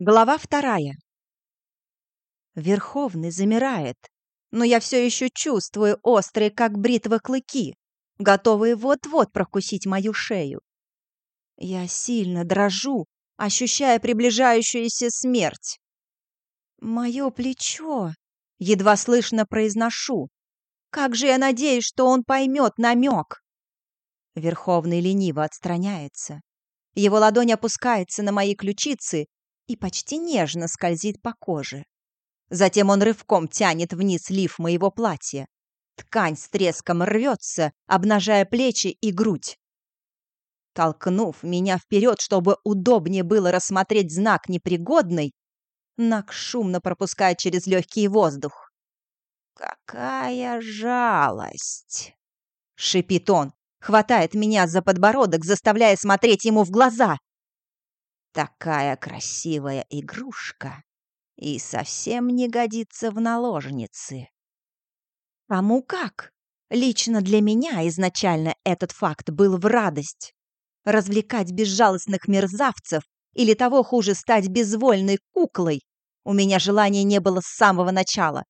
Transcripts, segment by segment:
Глава вторая. Верховный замирает, но я все еще чувствую острые, как бритвы, клыки, готовые вот-вот прокусить мою шею. Я сильно дрожу, ощущая приближающуюся смерть. Мое плечо, едва слышно произношу. Как же я надеюсь, что он поймет намек. Верховный лениво отстраняется. Его ладонь опускается на мои ключицы, и почти нежно скользит по коже. Затем он рывком тянет вниз лиф моего платья. Ткань с треском рвется, обнажая плечи и грудь. Толкнув меня вперед, чтобы удобнее было рассмотреть знак непригодный, Нак шумно пропускает через легкий воздух. «Какая жалость!» — шипит он, хватает меня за подбородок, заставляя смотреть ему в глаза. Такая красивая игрушка и совсем не годится в наложницы. Кому как? Лично для меня изначально этот факт был в радость. Развлекать безжалостных мерзавцев или того хуже стать безвольной куклой у меня желания не было с самого начала.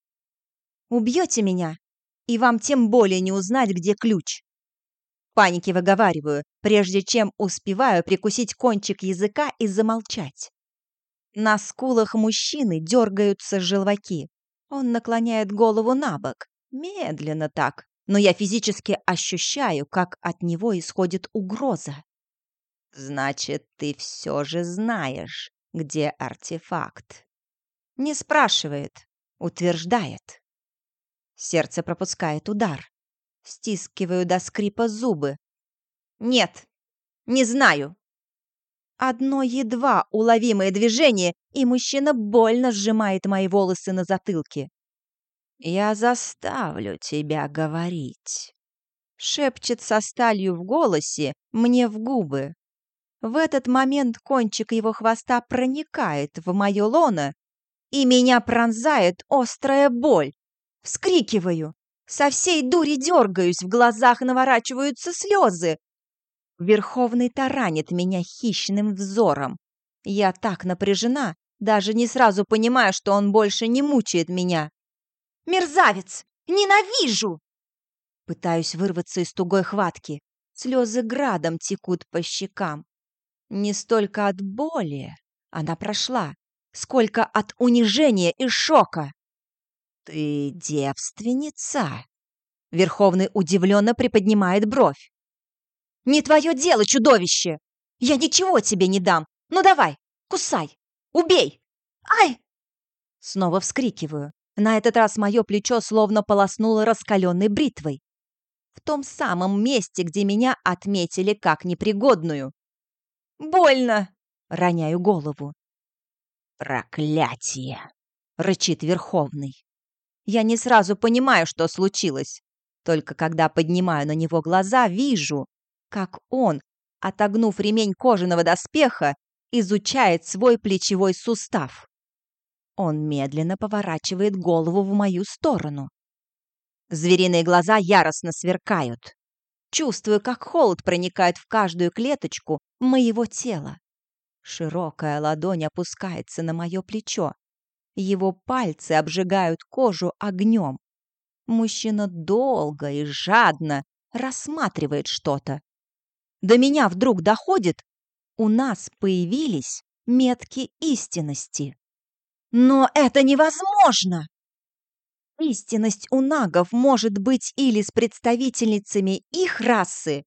Убьете меня, и вам тем более не узнать, где ключ панике выговариваю, прежде чем успеваю прикусить кончик языка и замолчать. На скулах мужчины дергаются желваки. Он наклоняет голову на бок, медленно так, но я физически ощущаю, как от него исходит угроза. «Значит, ты все же знаешь, где артефакт?» Не спрашивает, утверждает. Сердце пропускает удар. Стискиваю до скрипа зубы. «Нет, не знаю». Одно едва уловимое движение, и мужчина больно сжимает мои волосы на затылке. «Я заставлю тебя говорить», — шепчет со сталью в голосе мне в губы. В этот момент кончик его хвоста проникает в мое лоно, и меня пронзает острая боль. Вскрикиваю. Со всей дури дергаюсь, в глазах наворачиваются слезы. Верховный таранит меня хищным взором. Я так напряжена, даже не сразу понимаю, что он больше не мучает меня. «Мерзавец! Ненавижу!» Пытаюсь вырваться из тугой хватки. Слезы градом текут по щекам. Не столько от боли, она прошла, сколько от унижения и шока. «Ты девственница?» Верховный удивленно приподнимает бровь. «Не твое дело, чудовище! Я ничего тебе не дам! Ну давай, кусай! Убей! Ай!» Снова вскрикиваю. На этот раз мое плечо словно полоснуло раскаленной бритвой. В том самом месте, где меня отметили как непригодную. «Больно!» — роняю голову. «Проклятие!» — рычит Верховный. Я не сразу понимаю, что случилось. Только когда поднимаю на него глаза, вижу, как он, отогнув ремень кожаного доспеха, изучает свой плечевой сустав. Он медленно поворачивает голову в мою сторону. Звериные глаза яростно сверкают. Чувствую, как холод проникает в каждую клеточку моего тела. Широкая ладонь опускается на мое плечо. Его пальцы обжигают кожу огнем. Мужчина долго и жадно рассматривает что-то. До меня вдруг доходит, у нас появились метки истинности. Но это невозможно! Истинность у нагов может быть или с представительницами их расы,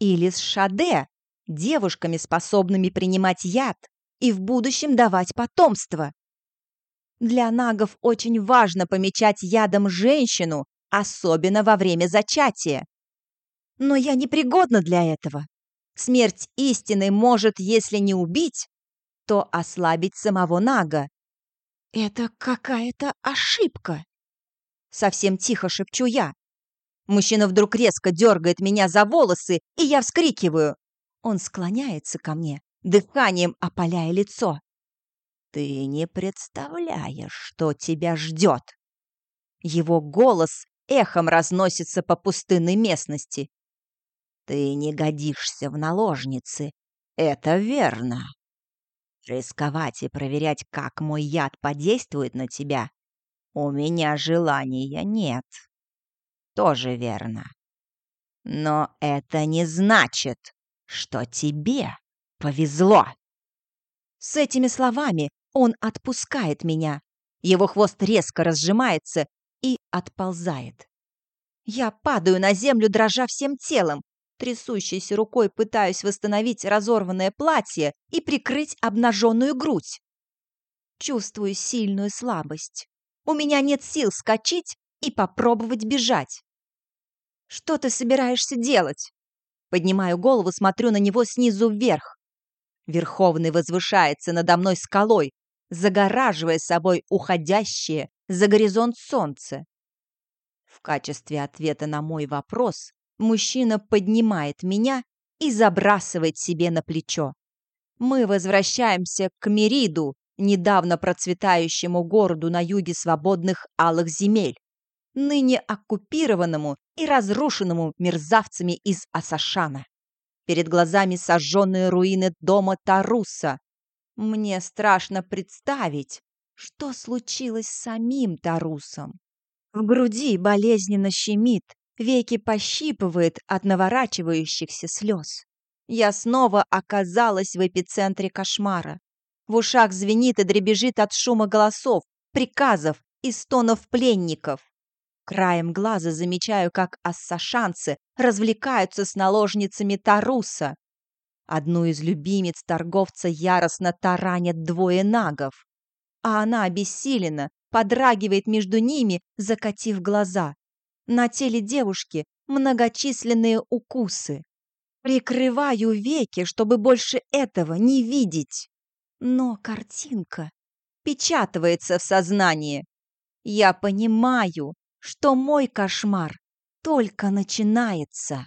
или с шаде, девушками, способными принимать яд и в будущем давать потомство. Для нагов очень важно помечать ядом женщину, особенно во время зачатия. Но я непригодна для этого. Смерть истины может, если не убить, то ослабить самого нага. Это какая-то ошибка. Совсем тихо шепчу я. Мужчина вдруг резко дергает меня за волосы, и я вскрикиваю. Он склоняется ко мне, дыханием опаляя лицо. Ты не представляешь, что тебя ждет. Его голос эхом разносится по пустынной местности. Ты не годишься в наложницы, это верно. Рисковать и проверять, как мой яд подействует на тебя, у меня желания нет. Тоже верно. Но это не значит, что тебе повезло. С этими словами он отпускает меня. Его хвост резко разжимается и отползает. Я падаю на землю, дрожа всем телом. Трясущейся рукой пытаюсь восстановить разорванное платье и прикрыть обнаженную грудь. Чувствую сильную слабость. У меня нет сил скачать и попробовать бежать. «Что ты собираешься делать?» Поднимаю голову, смотрю на него снизу вверх. Верховный возвышается надо мной скалой, загораживая собой уходящее за горизонт солнце. В качестве ответа на мой вопрос мужчина поднимает меня и забрасывает себе на плечо. Мы возвращаемся к Мериду, недавно процветающему городу на юге свободных алых земель, ныне оккупированному и разрушенному мерзавцами из Асашана. Перед глазами сожженные руины дома Таруса. Мне страшно представить, что случилось с самим Тарусом. В груди болезненно щемит, веки пощипывает от наворачивающихся слез. Я снова оказалась в эпицентре кошмара. В ушах звенит и дребезжит от шума голосов, приказов и стонов пленников. Краем глаза замечаю, как ассашанцы развлекаются с наложницами Таруса. Одну из любимец торговца яростно таранят двое нагов, а она обессилена, подрагивает между ними, закатив глаза. На теле девушки многочисленные укусы. Прикрываю веки, чтобы больше этого не видеть. Но картинка печатывается в сознании. Я понимаю, что мой кошмар только начинается.